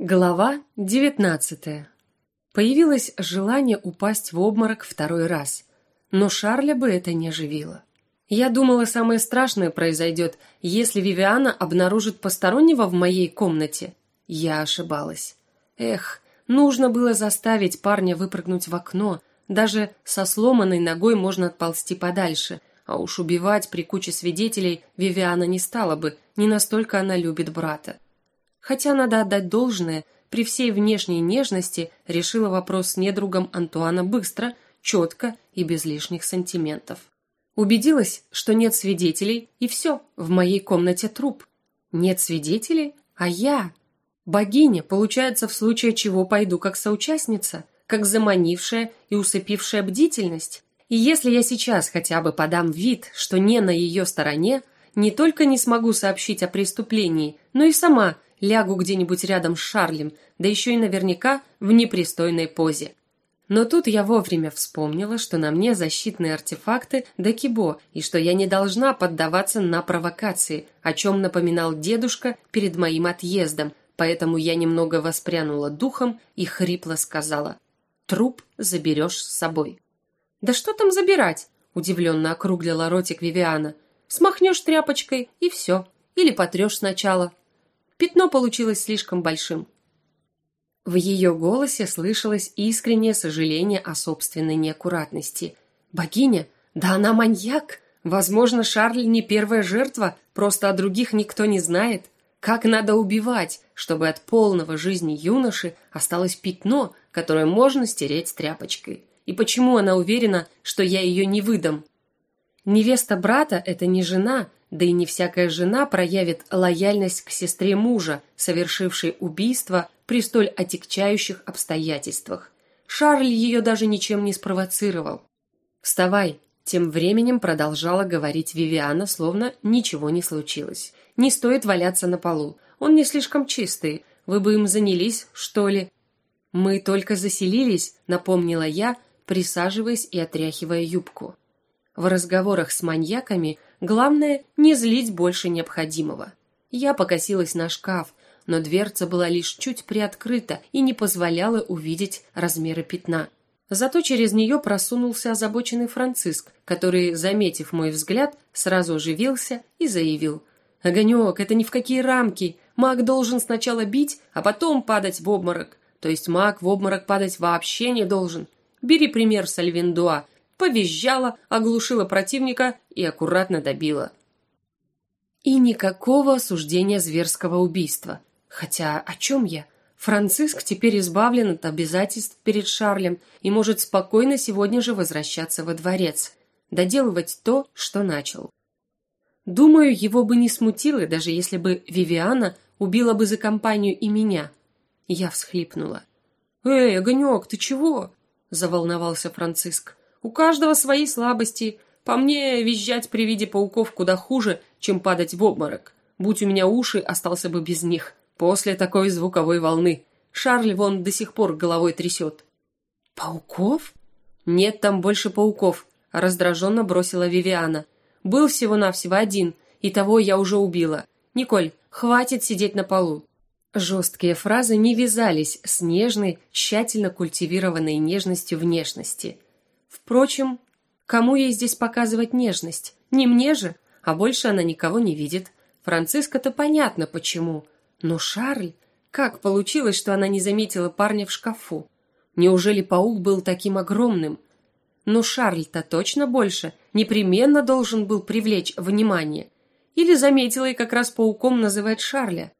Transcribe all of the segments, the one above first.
Глава девятнадцатая. Появилось желание упасть в обморок второй раз, но Шарля бы это не оживило. Я думала, самое страшное произойдет, если Вивиана обнаружит постороннего в моей комнате. Я ошибалась. Эх, нужно было заставить парня выпрыгнуть в окно. Даже со сломанной ногой можно отползти подальше, а уж убивать при куче свидетелей Вивиана не стала бы, не настолько она любит брата. Хотя надо отдать должное, при всей внешней нежности решила вопрос с недругом Антуана быстро, четко и без лишних сантиментов. Убедилась, что нет свидетелей, и все, в моей комнате труп. Нет свидетелей, а я. Богиня, получается, в случае чего пойду как соучастница, как заманившая и усыпившая бдительность. И если я сейчас хотя бы подам вид, что не на ее стороне, не только не смогу сообщить о преступлении, но и сама – лягу где-нибудь рядом с Шарлем, да еще и наверняка в непристойной позе. Но тут я вовремя вспомнила, что на мне защитные артефакты Дакибо, и что я не должна поддаваться на провокации, о чем напоминал дедушка перед моим отъездом, поэтому я немного воспрянула духом и хрипло сказала «Труп заберешь с собой». «Да что там забирать?» – удивленно округлила ротик Вивиана. «Смахнешь тряпочкой, и все. Или потрешь сначала, Пятно получилось слишком большим. В ее голосе слышалось искреннее сожаление о собственной неаккуратности. Богиня, да она маньяк. Возможно, Шарль не первая жертва, просто о других никто не знает. Как надо убивать, чтобы от полного жизни юноши осталось пятно, которое можно стереть тряпочкой? И почему она уверена, что я ее не выдам? Невеста брата это не жена, да и не всякая жена проявит лояльность к сестре мужа, совершившей убийство при столь отягчающих обстоятельствах. Шарль ее даже ничем не спровоцировал. «Вставай!» – тем временем продолжала говорить Вивиана, словно ничего не случилось. «Не стоит валяться на полу. Он не слишком чистый. Вы бы им занялись, что ли?» «Мы только заселились», – напомнила я, присаживаясь и отряхивая юбку. В разговорах с маньяками главное не злить больше необходимого. Я покосилась на шкаф, но дверца была лишь чуть приоткрыта и не позволяла увидеть размеры пятна. Зато через нее просунулся озабоченный Франциск, который, заметив мой взгляд, сразу оживился и заявил: "Огонек, это ни в какие рамки. Маг должен сначала бить, а потом падать в обморок. То есть маг в обморок падать вообще не должен. Бери пример с Альвиндуа повизжала, оглушила противника и аккуратно добила. И никакого осуждения зверского убийства. Хотя о чем я? Франциск теперь избавлен от обязательств перед Шарлем и может спокойно сегодня же возвращаться во дворец, доделывать то, что начал. Думаю, его бы не смутило, даже если бы Вивиана убила бы за компанию и меня. Я всхлипнула. «Эй, Огонек, ты чего?» – заволновался Франциск. У каждого свои слабости. По мне, визжать при виде пауков куда хуже, чем падать в обморок. Будь у меня уши, остался бы без них. После такой звуковой волны. Шарль вон до сих пор головой трясет. Пауков? Нет там больше пауков, раздраженно бросила Вивиана. Был всего-навсего один, и того я уже убила. Николь, хватит сидеть на полу. Жесткие фразы не вязались с нежной, тщательно культивированной нежностью внешности. Впрочем, кому ей здесь показывать нежность? Не мне же, а больше она никого не видит. Франциска-то понятно почему. Но Шарль... Как получилось, что она не заметила парня в шкафу? Неужели паук был таким огромным? Но Шарль-то точно больше, непременно должен был привлечь внимание. Или заметила и как раз пауком называть Шарля.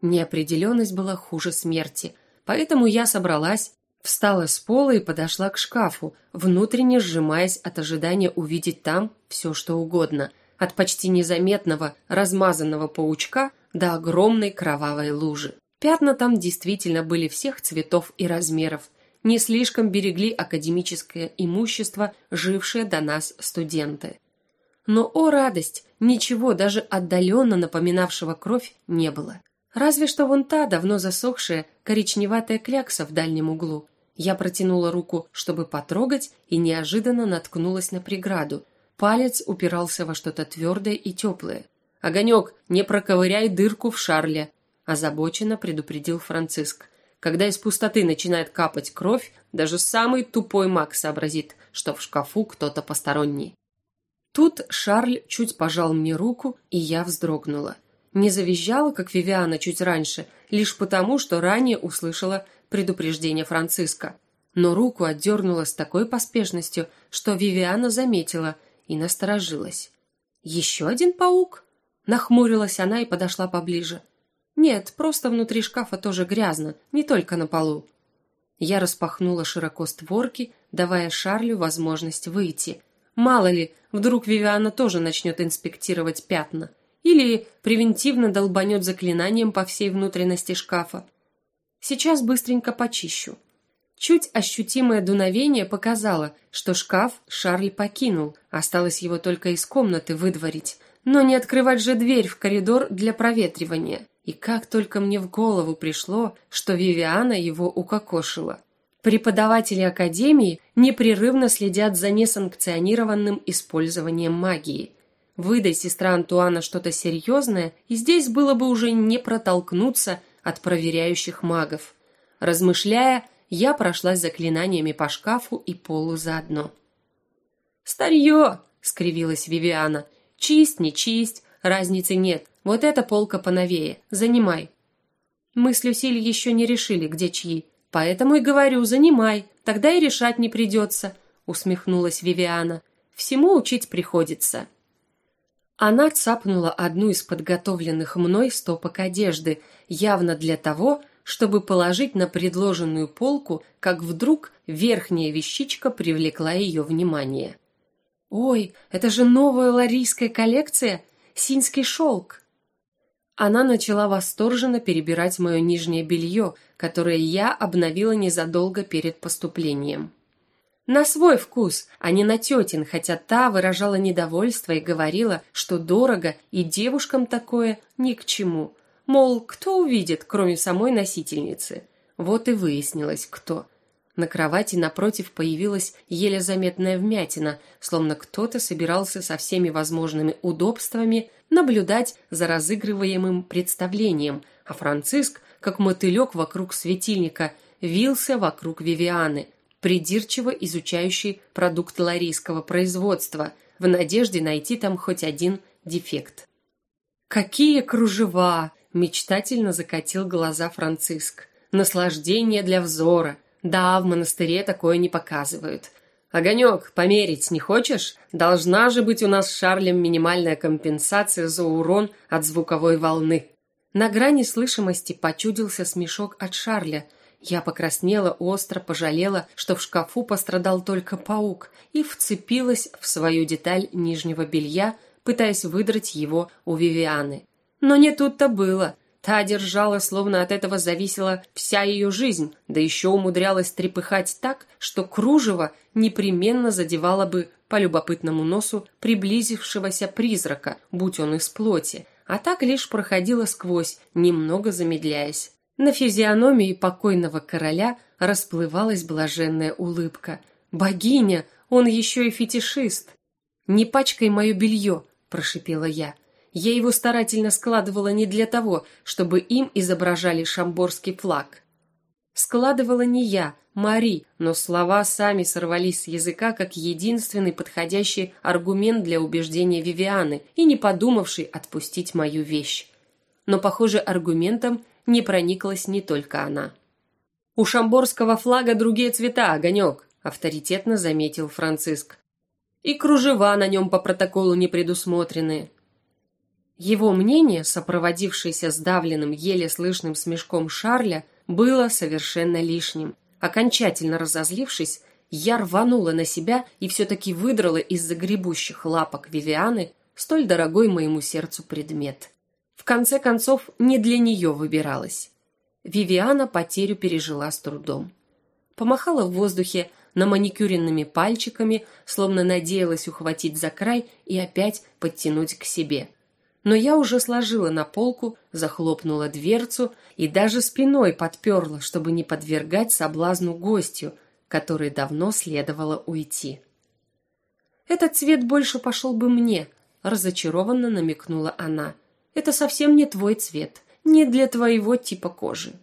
Неопределенность была хуже смерти, поэтому я собралась Встала с пола и подошла к шкафу, внутренне сжимаясь от ожидания увидеть там все, что угодно, от почти незаметного размазанного паучка до огромной кровавой лужи. Пятна там действительно были всех цветов и размеров, не слишком берегли академическое имущество, жившие до нас студенты. Но, о радость, ничего даже отдаленно напоминавшего кровь не было. Разве что вон та давно засохшая коричневатая клякса в дальнем углу. Я протянула руку, чтобы потрогать, и неожиданно наткнулась на преграду. Палец упирался во что-то твердое и теплое. «Огонек, не проковыряй дырку в шарле!» озабоченно предупредил Франциск. Когда из пустоты начинает капать кровь, даже самый тупой маг сообразит, что в шкафу кто-то посторонний. Тут Шарль чуть пожал мне руку, и я вздрогнула. Не завизжала, как Вивиана чуть раньше, лишь потому, что ранее услышала предупреждение Франциска. Но руку отдернула с такой поспешностью, что Вивиана заметила и насторожилась. «Еще один паук?» Нахмурилась она и подошла поближе. «Нет, просто внутри шкафа тоже грязно, не только на полу». Я распахнула широко створки, давая Шарлю возможность выйти. Мало ли, вдруг Вивиана тоже начнет инспектировать пятна. Или превентивно долбанет заклинанием по всей внутренности шкафа. Сейчас быстренько почищу. Чуть ощутимое дуновение показало, что шкаф Шарль покинул, осталось его только из комнаты выдворить. Но не открывать же дверь в коридор для проветривания. И как только мне в голову пришло, что Вивиана его укокошила. Преподаватели академии непрерывно следят за несанкционированным использованием магии. Выдай сестра Антуана что-то серьезное, и здесь было бы уже не протолкнуться от проверяющих магов. Размышляя, я прошлась заклинаниями по шкафу и полу заодно. «Старье!» — скривилась Вивиана. «Чисть, не чисть, разницы нет. Вот эта полка поновее. Занимай». Мы с Люсиль еще не решили, где чьи. Поэтому и говорю, занимай, тогда и решать не придется», — усмехнулась Вивиана. «Всему учить приходится». Она цапнула одну из подготовленных мной стопок одежды, явно для того, чтобы положить на предложенную полку, как вдруг верхняя вещичка привлекла ее внимание. «Ой, это же новая ларийская коллекция! Синский шелк!» Она начала восторженно перебирать мое нижнее белье, которое я обновила незадолго перед поступлением. На свой вкус, а не на тетин, хотя та выражала недовольство и говорила, что дорого и девушкам такое ни к чему – Мол, кто увидит, кроме самой носительницы? Вот и выяснилось, кто. На кровати напротив появилась еле заметная вмятина, словно кто-то собирался со всеми возможными удобствами наблюдать за разыгрываемым представлением, а Франциск, как мотылек вокруг светильника, вился вокруг Вивианы, придирчиво изучающий продукты ларийского производства, в надежде найти там хоть один дефект. «Какие кружева!» мечтательно закатил глаза Франциск. Наслаждение для взора. Да, в монастыре такое не показывают. Огонек, померить не хочешь? Должна же быть у нас с Шарлем минимальная компенсация за урон от звуковой волны. На грани слышимости почудился смешок от Шарля. Я покраснела, остро пожалела, что в шкафу пострадал только паук, и вцепилась в свою деталь нижнего белья, пытаясь выдрать его у Вивианы. Но не тут-то было. Та держала, словно от этого зависела вся ее жизнь, да еще умудрялась трепыхать так, что кружево непременно задевало бы по любопытному носу приблизившегося призрака, будь он из плоти, а так лишь проходила сквозь, немного замедляясь. На физиономии покойного короля расплывалась блаженная улыбка. «Богиня! Он еще и фетишист!» «Не пачкай мое белье!» – прошипела я. Я его старательно складывала не для того, чтобы им изображали шамборский флаг. Складывала не я, Мари, но слова сами сорвались с языка как единственный подходящий аргумент для убеждения Вивианы и не подумавший отпустить мою вещь. Но, похоже, аргументом не прониклась не только она. «У шамборского флага другие цвета, огонек», – авторитетно заметил Франциск. «И кружева на нем по протоколу не предусмотрены. Его мнение, сопроводившееся сдавленным, еле слышным смешком Шарля, было совершенно лишним. Окончательно разозлившись, я рванула на себя и все-таки выдрала из загребущих лапок Вивианы столь дорогой моему сердцу предмет. В конце концов, не для нее выбиралась. Вивиана потерю пережила с трудом. Помахала в воздухе на маникюренными пальчиками, словно надеялась ухватить за край и опять подтянуть к себе – но я уже сложила на полку, захлопнула дверцу и даже спиной подперла, чтобы не подвергать соблазну гостю, который давно следовало уйти. Этот цвет больше пошел бы мне, разочарованно намекнула она. Это совсем не твой цвет. не для твоего типа кожи.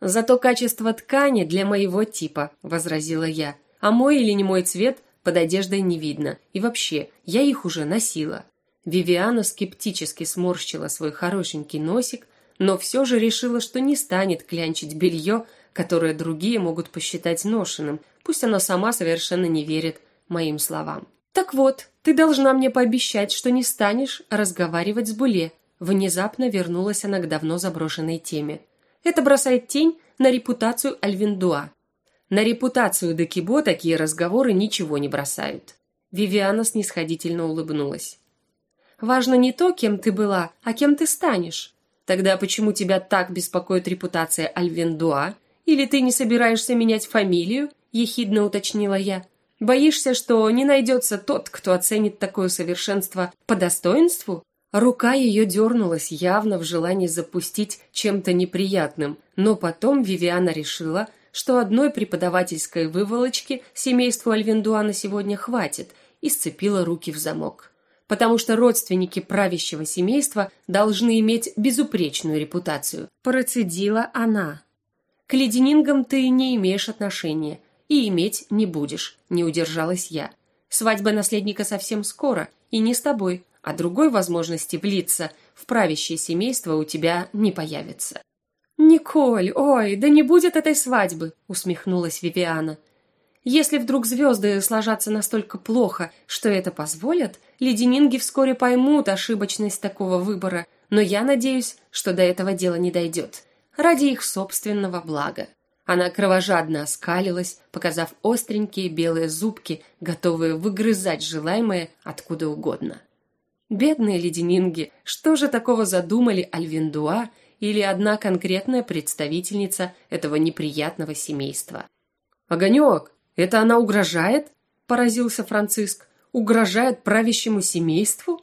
Зато качество ткани для моего типа, возразила я. А мой или не мой цвет под одеждой не видно. И вообще, я их уже носила. Вивиана скептически сморщила свой хорошенький носик, но все же решила, что не станет клянчить белье, которое другие могут посчитать ношенным, пусть она сама совершенно не верит моим словам. Так вот, ты должна мне пообещать, что не станешь разговаривать с Буле. Внезапно вернулась она к давно заброшенной теме. Это бросает тень на репутацию Альвиндуа. На репутацию Декибо такие разговоры ничего не бросают. Вивиана снисходительно улыбнулась. Важно не то, кем ты была, а кем ты станешь. Тогда почему тебя так беспокоит репутация Альвендуа? Или ты не собираешься менять фамилию? ехидно уточнила я. Боишься, что не найдется тот, кто оценит такое совершенство по достоинству? Рука ее дернулась явно в желании запустить чем-то неприятным, но потом Вивиана решила, что одной преподавательской выволочки семейству Альвендуа на сегодня хватит, и сцепила руки в замок. Потому что родственники правящего семейства должны иметь безупречную репутацию, процедила она. К леденингам ты не имеешь отношения и иметь не будешь, не удержалась я. Свадьба наследника совсем скоро, и не с тобой, а другой возможности влиться в правящее семейство у тебя не появится. «Николь, ой, да не будет этой свадьбы!» – усмехнулась Вивиана. «Если вдруг звезды сложатся настолько плохо, что это позволят, леденинги вскоре поймут ошибочность такого выбора, но я надеюсь, что до этого дела не дойдет. Ради их собственного блага». Она кровожадно оскалилась, показав остренькие белые зубки, готовые выгрызать желаемое откуда угодно. Бедные леденинги, что же такого задумали Альвиндуа или одна конкретная представительница этого неприятного семейства? «Огонек, это она угрожает?» – поразился Франциск. «Угрожает правящему семейству?»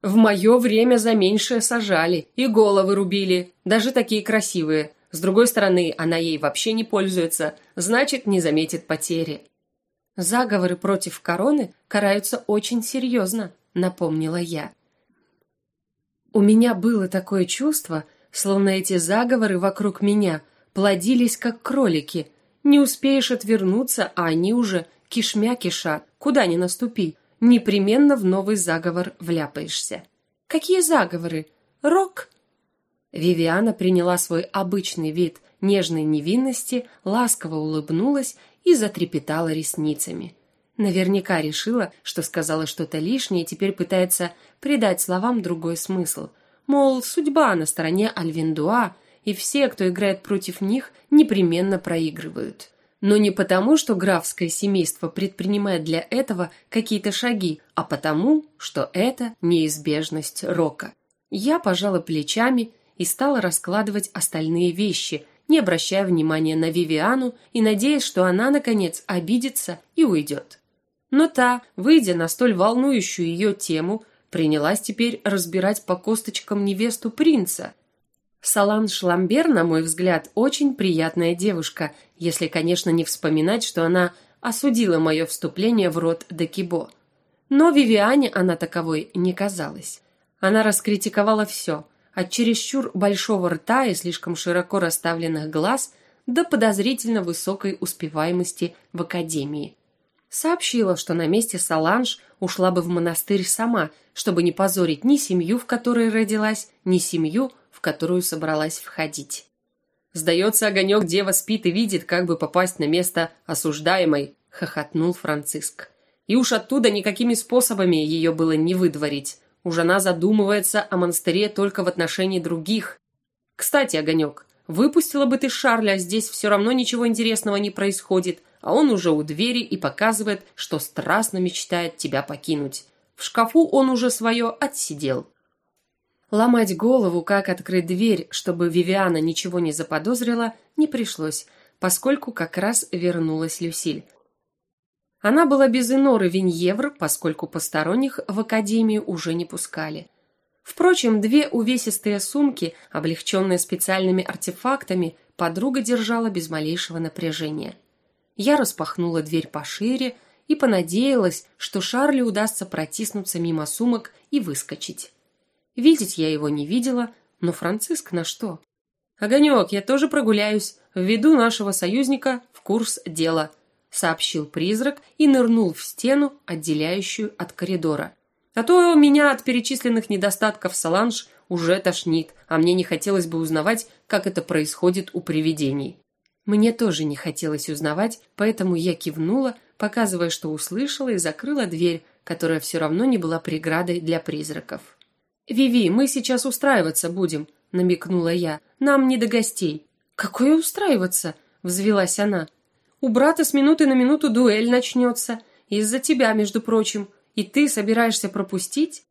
«В мое время за меньшее сажали и головы рубили, даже такие красивые. С другой стороны, она ей вообще не пользуется, значит, не заметит потери». Заговоры против короны караются очень серьезно, напомнила я. У меня было такое чувство, словно эти заговоры вокруг меня плодились как кролики. Не успеешь отвернуться, а они уже кишмя кишат. Куда ни наступи, непременно в новый заговор вляпаешься. Какие заговоры? Рок? Вивиана приняла свой обычный вид нежной невинности, ласково улыбнулась и затрепетала ресницами. Наверняка решила, что сказала что-то лишнее и теперь пытается придать словам другой смысл. Мол, судьба на стороне Альвиндуа, и все, кто играет против них, непременно проигрывают. Но не потому, что графское семейство предпринимает для этого какие-то шаги, а потому, что это неизбежность рока. Я пожала плечами и стала раскладывать остальные вещи, не обращая внимания на Вивиану и надеясь, что она наконец обидится и уйдет. Но та, выйдя на столь волнующую ее тему, принялась теперь разбирать по косточкам невесту принца. Салан Шламбер, на мой взгляд, очень приятная девушка, если, конечно, не вспоминать, что она осудила мое вступление в род Декибо. Но Вивиане она таковой не казалась. Она раскритиковала все, от чересчур большого рта и слишком широко расставленных глаз до подозрительно высокой успеваемости в академии – сообщила, что на месте Саланж ушла бы в монастырь сама, чтобы не позорить ни семью, в которой родилась, ни семью, в которую собралась входить. Сдается, огонек дева спит и видит, как бы попасть на место осуждаемой, хохотнул Франциск. И уж оттуда никакими способами ее было не выдворить. Уж она задумывается о монастыре только в отношении других. Кстати, огонек, выпустила бы ты Шарля, здесь все равно ничего интересного не происходит а он уже у двери и показывает, что страстно мечтает тебя покинуть. В шкафу он уже свое отсидел. Ломать голову, как открыть дверь, чтобы Вивиана ничего не заподозрила, не пришлось, поскольку как раз вернулась Люсиль. Она была без Иноры Виньевр, поскольку посторонних в академию уже не пускали. Впрочем, две увесистые сумки, облегченные специальными артефактами, подруга держала без малейшего напряжения. Я распахнула дверь пошире и понадеялась, что Шарлю удастся протиснуться мимо сумок и выскочить. Видеть я его не видела, Но Франциск на что? «Огонек, я тоже прогуляюсь, введу нашего союзника в курс дела», сообщил призрак и нырнул в стену, отделяющую от коридора. «А то меня от перечисленных недостатков Саланж уже тошнит, а мне не хотелось бы узнавать, как это происходит у привидений». Мне тоже не хотелось узнавать, поэтому я кивнула, показывая, что услышала, и закрыла дверь, которая все равно не была преградой для призраков. «Виви, мы сейчас устраиваться будем», – намекнула я. «Нам не до гостей». «Какое устраиваться?» – взвелась она. «У брата с минуты на минуту дуэль начнется. Из-за тебя, между прочим. И ты собираешься пропустить?»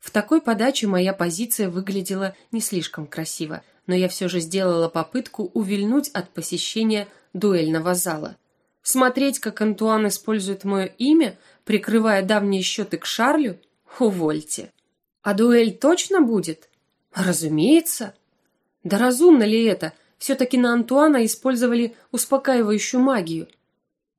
В такой подаче моя позиция выглядела не слишком красиво, но я все же сделала попытку увильнуть от посещения дуэльного зала. Смотреть, как Антуан использует мое имя, прикрывая давние счеты к Шарлю? Увольте. А дуэль точно будет? Разумеется. Да разумно ли это? Все-таки на Антуана использовали успокаивающую магию.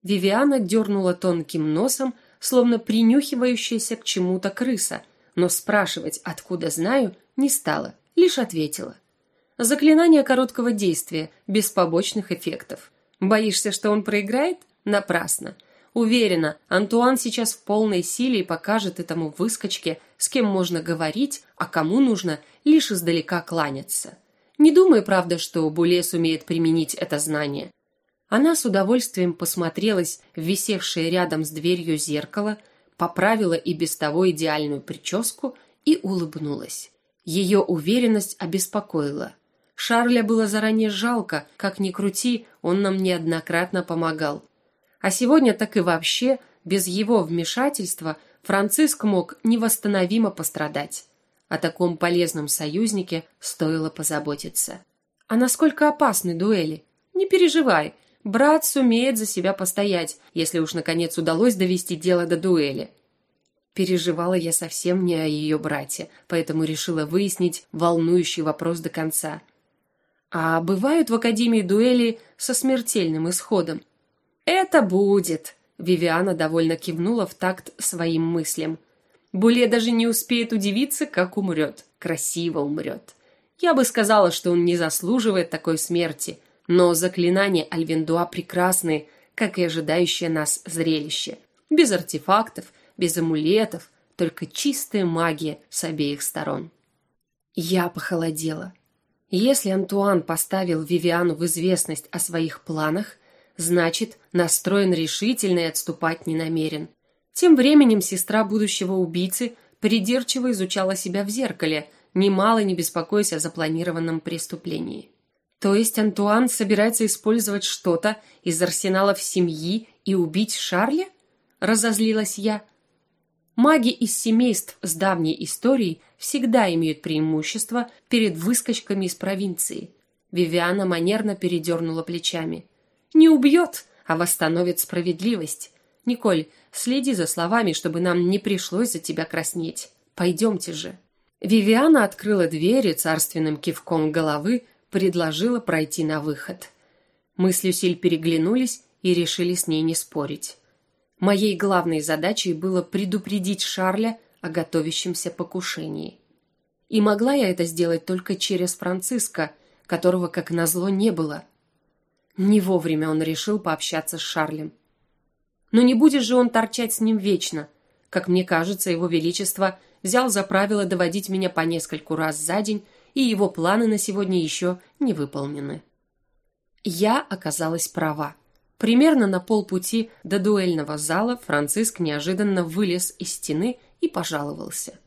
Вивиана дернула тонким носом, словно принюхивающаяся к чему-то крыса, но спрашивать, откуда знаю, не стала, лишь ответила. Заклинание короткого действия, без побочных эффектов. Боишься, что он проиграет? Напрасно. Уверена, Антуан сейчас в полной силе и покажет этому выскочке, с кем можно говорить, а кому нужно лишь издалека кланяться. Не думай, правда, что Буле сумеет применить это знание. Она с удовольствием посмотрелась в висевшее рядом с дверью зеркало, поправила и без того идеальную прическу и улыбнулась. Ее уверенность обеспокоила. Шарля было заранее жалко, как ни крути, он нам неоднократно помогал. А сегодня так и вообще, без его вмешательства, Франциск мог невосстановимо пострадать. О таком полезном союзнике стоило позаботиться. А насколько опасны дуэли? Не переживай, брат сумеет за себя постоять, если уж наконец удалось довести дело до дуэли. Переживала я совсем не о ее брате, поэтому решила выяснить волнующий вопрос до конца – а бывают в Академии дуэли со смертельным исходом? Это будет, Вивиана довольно кивнула в такт своим мыслям. Буле даже не успеет удивиться, как умрет. Красиво умрет. Я бы сказала, что он не заслуживает такой смерти, но заклинания Альвендуа прекрасные, как и ожидающее нас зрелище. Без артефактов, без амулетов, только чистая магия с обеих сторон. Я похолодела. Если Антуан поставил Вивиану в известность о своих планах, значит, настроен решительно и отступать не намерен. Тем временем сестра будущего убийцы придирчиво изучала себя в зеркале, немало не беспокоясь о запланированном преступлении. То есть Антуан собирается использовать что-то из арсеналов семьи и убить Шарля? Разозлилась я. Маги из семейств с давней историей всегда имеют преимущество перед выскочками из провинции. Вивиана манерно передернула плечами. Не убьет, а восстановит справедливость. Николь, следи за словами, чтобы нам не пришлось за тебя краснеть. Пойдемте же. Вивиана открыла дверь и царственным кивком головы предложила пройти на выход. Мы с Люсиль переглянулись и решили с ней не спорить. Моей главной задачей было предупредить Шарля о готовящемся покушении. И могла я это сделать только через Франциска, которого, как назло, не было. Не вовремя он решил пообщаться с Шарлем. Но не будет же он торчать с ним вечно. Как мне кажется, его величество взял за правило доводить меня по нескольку раз за день, и его планы на сегодня еще не выполнены. Я оказалась права. Примерно на полпути до дуэльного зала Франциск неожиданно вылез из стены и пожаловался.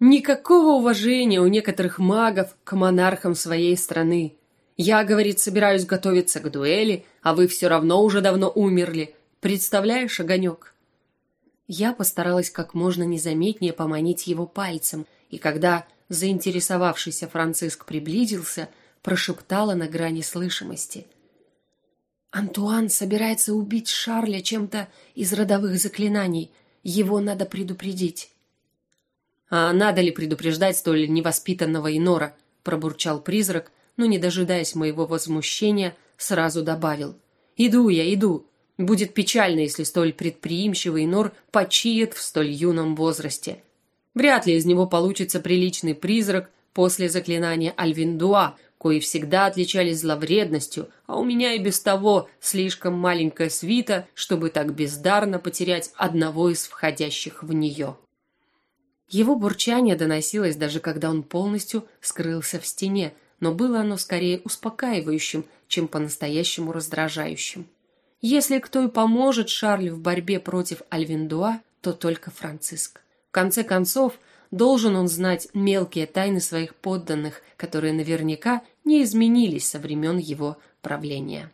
Никакого уважения у некоторых магов к монархам своей страны. Я, говорит, собираюсь готовиться к дуэли, а вы все равно уже давно умерли. Представляешь, огонек? Я постаралась как можно незаметнее поманить его пальцем, и когда заинтересовавшийся Франциск приблизился, прошептала на грани слышимости – Антуан собирается убить Шарля чем-то из родовых заклинаний. Его надо предупредить. А надо ли предупреждать столь невоспитанного инора? пробурчал призрак, но не дожидаясь моего возмущения, сразу добавил: "Иду я, иду. Будет печально, если столь предприимчивый инор почиет в столь юном возрасте. Вряд ли из него получится приличный призрак, После заклинания Альвиндуа, кои всегда отличались зловредностью, а у меня и без того слишком маленькая свита, чтобы так бездарно потерять одного из входящих в нее. Его бурчание доносилось даже когда он полностью скрылся в стене, но было оно скорее успокаивающим, чем по-настоящему раздражающим. Если кто и поможет Шарлю в борьбе против Альвиндуа, то только Франциск. В конце концов, должен он знать мелкие тайны своих подданных, которые наверняка не изменились со времен его правления.